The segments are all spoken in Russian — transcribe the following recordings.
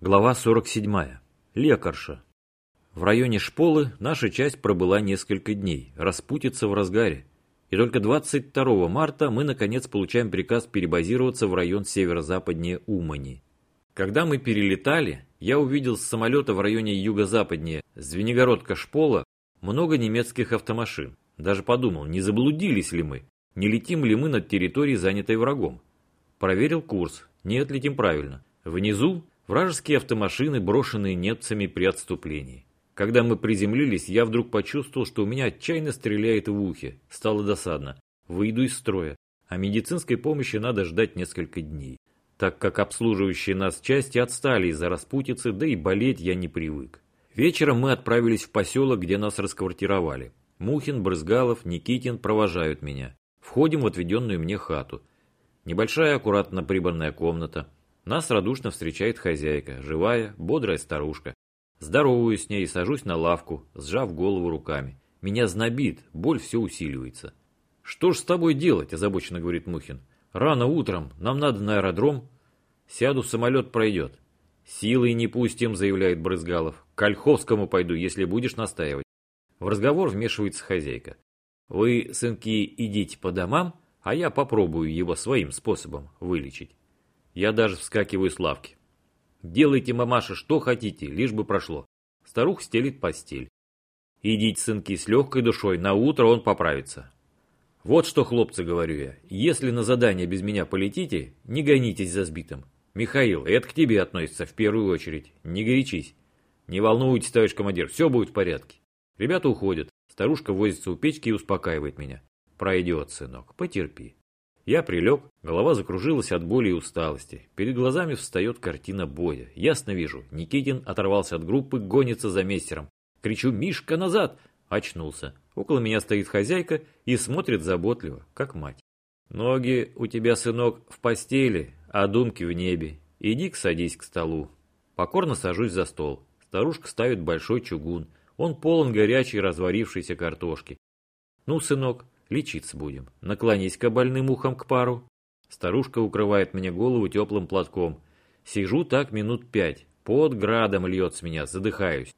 Глава 47. Лекарша. В районе Шполы наша часть пробыла несколько дней, распутится в разгаре. И только 22 марта мы наконец получаем приказ перебазироваться в район северо-западнее Умани. Когда мы перелетали, я увидел с самолета в районе юго-западнее Звенигородка-Шпола много немецких автомашин. Даже подумал, не заблудились ли мы, не летим ли мы над территорией, занятой врагом. Проверил курс, нет, летим правильно. Внизу Вражеские автомашины, брошенные немцами при отступлении. Когда мы приземлились, я вдруг почувствовал, что у меня отчаянно стреляет в ухе. Стало досадно. Выйду из строя. А медицинской помощи надо ждать несколько дней. Так как обслуживающие нас части отстали из-за распутицы, да и болеть я не привык. Вечером мы отправились в поселок, где нас расквартировали. Мухин, Брызгалов, Никитин провожают меня. Входим в отведенную мне хату. Небольшая аккуратно прибранная комната. Нас радушно встречает хозяйка, живая, бодрая старушка. Здоровую с ней и сажусь на лавку, сжав голову руками. Меня знобит, боль все усиливается. «Что ж с тобой делать?» – озабоченно говорит Мухин. «Рано утром, нам надо на аэродром». «Сяду, самолет пройдет». «Силой не пустим», – заявляет Брызгалов. «К Ольховскому пойду, если будешь настаивать». В разговор вмешивается хозяйка. «Вы, сынки, идите по домам, а я попробую его своим способом вылечить». Я даже вскакиваю с лавки. Делайте, мамаша, что хотите, лишь бы прошло. Старуха стелит постель. Идите, сынки, с легкой душой, на утро он поправится. Вот что, хлопцы, говорю я, если на задание без меня полетите, не гонитесь за сбитым. Михаил, это к тебе относится в первую очередь, не горячись. Не волнуйтесь, товарищ командир, все будет в порядке. Ребята уходят, старушка возится у печки и успокаивает меня. Пройдет, сынок, потерпи. Я прилег, голова закружилась от боли и усталости. Перед глазами встает картина боя. Ясно вижу, Никитин оторвался от группы, гонится за мессером. Кричу «Мишка, назад!» Очнулся. Около меня стоит хозяйка и смотрит заботливо, как мать. «Ноги у тебя, сынок, в постели, а думки в небе. Иди-ка садись к столу». Покорно сажусь за стол. Старушка ставит большой чугун. Он полон горячей разварившейся картошки. «Ну, сынок, Лечиться будем. Наклонись-ка больным ухом к пару. Старушка укрывает мне голову теплым платком. Сижу так минут пять. Под градом льет с меня, задыхаюсь.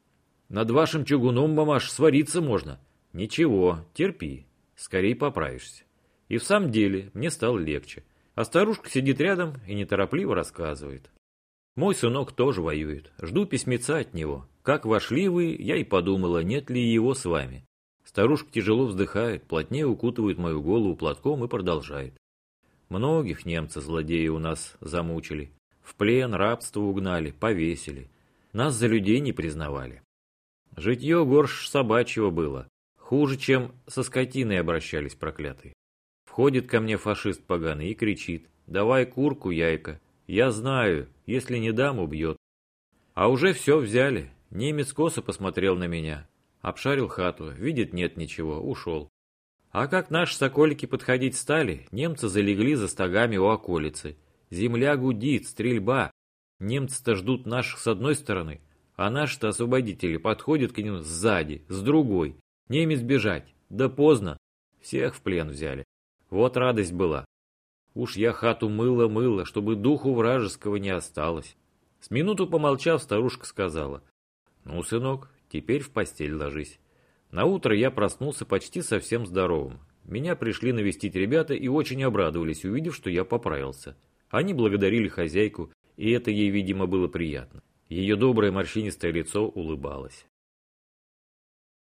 Над вашим чугуном, мамаш, свариться можно. Ничего, терпи. Скорей поправишься. И в самом деле мне стало легче. А старушка сидит рядом и неторопливо рассказывает. Мой сынок тоже воюет. Жду письмеца от него. Как вошли вы, я и подумала, нет ли его с вами. Старушка тяжело вздыхает, плотнее укутывает мою голову платком и продолжает. Многих немцы-злодеи у нас замучили. В плен, рабство угнали, повесили. Нас за людей не признавали. Житье горш собачьего было. Хуже, чем со скотиной обращались проклятые. Входит ко мне фашист поганый и кричит. «Давай курку, яйка. Я знаю, если не дам, убьет». А уже все взяли. Немец косо посмотрел на меня. Обшарил хату, видит нет ничего, ушел. А как наши соколики подходить стали, немцы залегли за стогами у околицы. Земля гудит, стрельба. Немцы-то ждут наших с одной стороны, а наши-то освободители подходят к ним сзади, с другой. Немец бежать, да поздно. Всех в плен взяли. Вот радость была. Уж я хату мыла-мыла, чтобы духу вражеского не осталось. С минуту помолчав, старушка сказала. Ну, сынок, Теперь в постель ложись. На утро я проснулся почти совсем здоровым. Меня пришли навестить ребята и очень обрадовались, увидев, что я поправился. Они благодарили хозяйку, и это ей, видимо, было приятно. Ее доброе морщинистое лицо улыбалось.